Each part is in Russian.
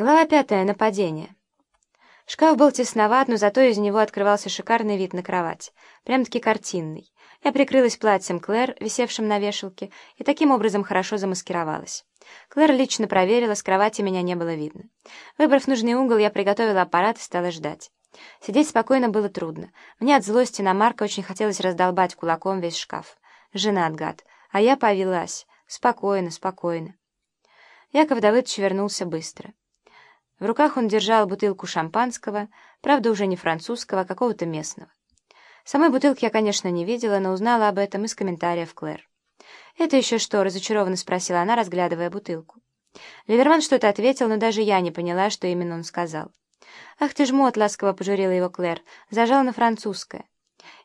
Глава пятая. Нападение. Шкаф был тесноват, но зато из него открывался шикарный вид на кровать. Прям-таки картинный. Я прикрылась платьем Клэр, висевшим на вешалке, и таким образом хорошо замаскировалась. Клэр лично проверила, с кровати меня не было видно. Выбрав нужный угол, я приготовила аппарат и стала ждать. Сидеть спокойно было трудно. Мне от злости на Марка очень хотелось раздолбать кулаком весь шкаф. Жена гад. А я повелась. Спокойно, спокойно. Яков Давыдович вернулся быстро. В руках он держал бутылку шампанского, правда, уже не французского, а какого-то местного. Самой бутылки я, конечно, не видела, но узнала об этом из комментариев Клэр. «Это еще что?» — разочарованно спросила она, разглядывая бутылку. Ливерман что-то ответил, но даже я не поняла, что именно он сказал. «Ах ты ж мот!» — ласково пожурила его Клэр. «Зажал на французское».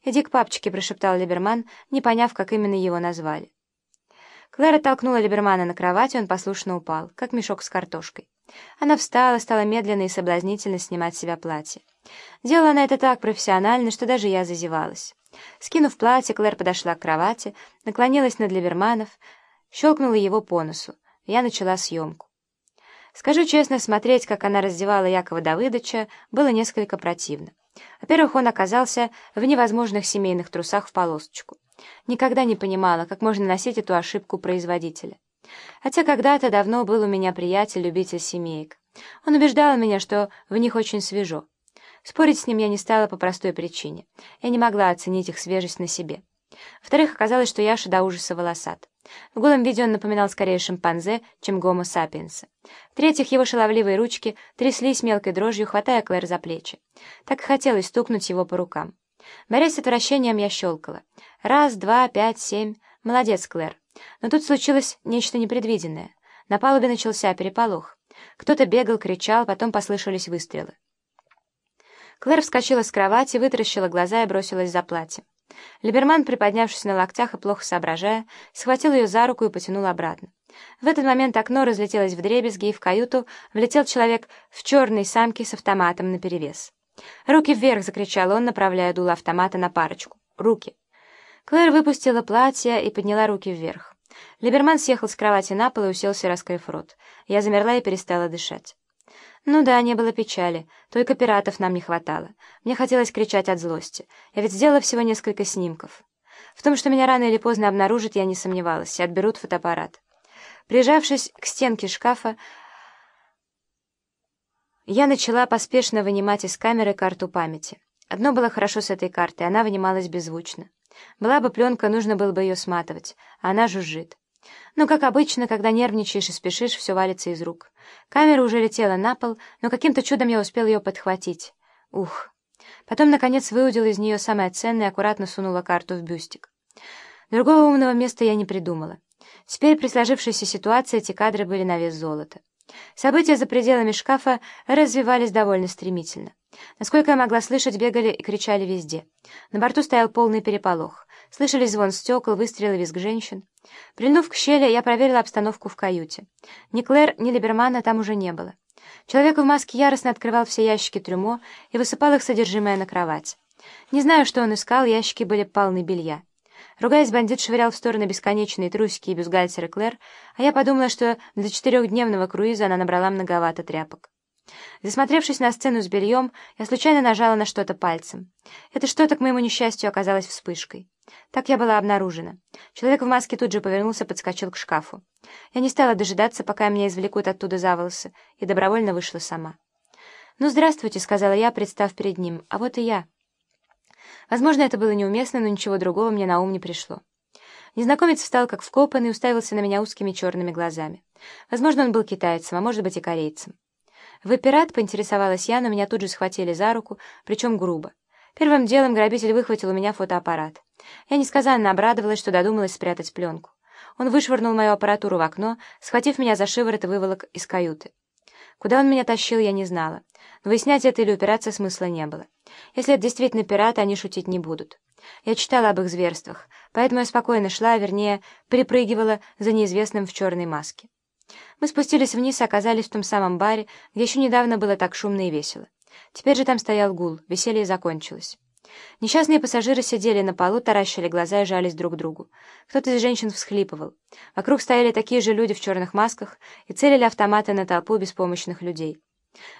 «Иди к папочке», — прошептал Либерман, не поняв, как именно его назвали. Клэр оттолкнула Либермана на кровать, и он послушно упал, как мешок с картошкой. Она встала, стала медленно и соблазнительно снимать с себя платье. Делала она это так профессионально, что даже я зазевалась. Скинув платье, Клэр подошла к кровати, наклонилась над Либерманов, щелкнула его по носу. Я начала съемку. Скажу честно, смотреть, как она раздевала Якова Давыдовича, было несколько противно. Во-первых, он оказался в невозможных семейных трусах в полосочку. Никогда не понимала, как можно носить эту ошибку производителя. Хотя когда-то давно был у меня приятель-любитель семеек. Он убеждал меня, что в них очень свежо. Спорить с ним я не стала по простой причине. Я не могла оценить их свежесть на себе. Во-вторых, оказалось, что Яша до ужаса волосат. В голом виде он напоминал скорее шимпанзе, чем гомо сапиенса. В-третьих, его шаловливые ручки тряслись мелкой дрожью, хватая Клэр за плечи. Так и хотелось стукнуть его по рукам. Борясь с отвращением, я щелкала. Раз, два, пять, семь. Молодец, Клэр. Но тут случилось нечто непредвиденное. На палубе начался переполох. Кто-то бегал, кричал, потом послышались выстрелы. Клэр вскочила с кровати, вытаращила глаза и бросилась за платье. Либерман, приподнявшись на локтях и плохо соображая, схватил ее за руку и потянул обратно. В этот момент окно разлетелось в дребезги, и в каюту влетел человек в черной самке с автоматом наперевес. «Руки вверх!» — закричал он, направляя дуло автомата на парочку. «Руки!» Клэр выпустила платье и подняла руки вверх. Либерман съехал с кровати на пол и уселся, раскрыв рот. Я замерла и перестала дышать. Ну да, не было печали, только пиратов нам не хватало. Мне хотелось кричать от злости. Я ведь сделала всего несколько снимков. В том, что меня рано или поздно обнаружат, я не сомневалась, и отберут фотоаппарат. Прижавшись к стенке шкафа, я начала поспешно вынимать из камеры карту памяти. Одно было хорошо с этой картой, она вынималась беззвучно. Была бы пленка, нужно было бы ее сматывать, она жужжит. Но, как обычно, когда нервничаешь и спешишь, все валится из рук. Камера уже летела на пол, но каким-то чудом я успел ее подхватить. Ух! Потом, наконец, выудила из нее самое ценное и аккуратно сунула карту в бюстик. Другого умного места я не придумала. Теперь при сложившейся ситуации эти кадры были на вес золота. События за пределами шкафа развивались довольно стремительно. Насколько я могла слышать, бегали и кричали везде. На борту стоял полный переполох. Слышались звон стекол, выстрелы, визг женщин. Прильнув к щели, я проверила обстановку в каюте. Ни Клэр, ни Либермана там уже не было. Человек в маске яростно открывал все ящики трюмо и высыпал их содержимое на кровать. Не знаю, что он искал, ящики были полны белья. Ругаясь, бандит швырял в стороны бесконечные трусики и бюстгальтеры Клэр, а я подумала, что для четырехдневного круиза она набрала многовато тряпок. Засмотревшись на сцену с бельем, я случайно нажала на что-то пальцем. Это что-то, к моему несчастью, оказалось вспышкой. Так я была обнаружена. Человек в маске тут же повернулся, подскочил к шкафу. Я не стала дожидаться, пока меня извлекут оттуда за волосы, и добровольно вышла сама. «Ну, здравствуйте», — сказала я, представ перед ним, — «а вот и я». Возможно, это было неуместно, но ничего другого мне на ум не пришло. Незнакомец встал как вкопанный и уставился на меня узкими черными глазами. Возможно, он был китайцем, а может быть и корейцем. «Вы пират?» — поинтересовалась я, но меня тут же схватили за руку, причем грубо. Первым делом грабитель выхватил у меня фотоаппарат. Я несказанно обрадовалась, что додумалась спрятать пленку. Он вышвырнул мою аппаратуру в окно, схватив меня за шиворот и выволок из каюты. Куда он меня тащил, я не знала. Но выяснять это или упираться смысла не было. Если это действительно пираты, они шутить не будут. Я читала об их зверствах, поэтому я спокойно шла, вернее, перепрыгивала за неизвестным в черной маске. Мы спустились вниз и оказались в том самом баре, где еще недавно было так шумно и весело. Теперь же там стоял гул, веселье закончилось. Несчастные пассажиры сидели на полу, таращили глаза и жались друг к другу. Кто-то из женщин всхлипывал. Вокруг стояли такие же люди в черных масках и целили автоматы на толпу беспомощных людей.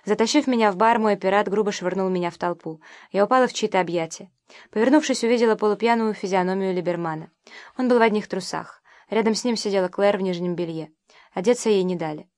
Затащив меня в бар, мой пират грубо швырнул меня в толпу. Я упала в чьи-то объятия. Повернувшись, увидела полупьяную физиономию Либермана. Он был в одних трусах. Рядом с ним сидела Клэр в нижнем белье. Одеться ей не дали.